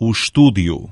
o estúdio.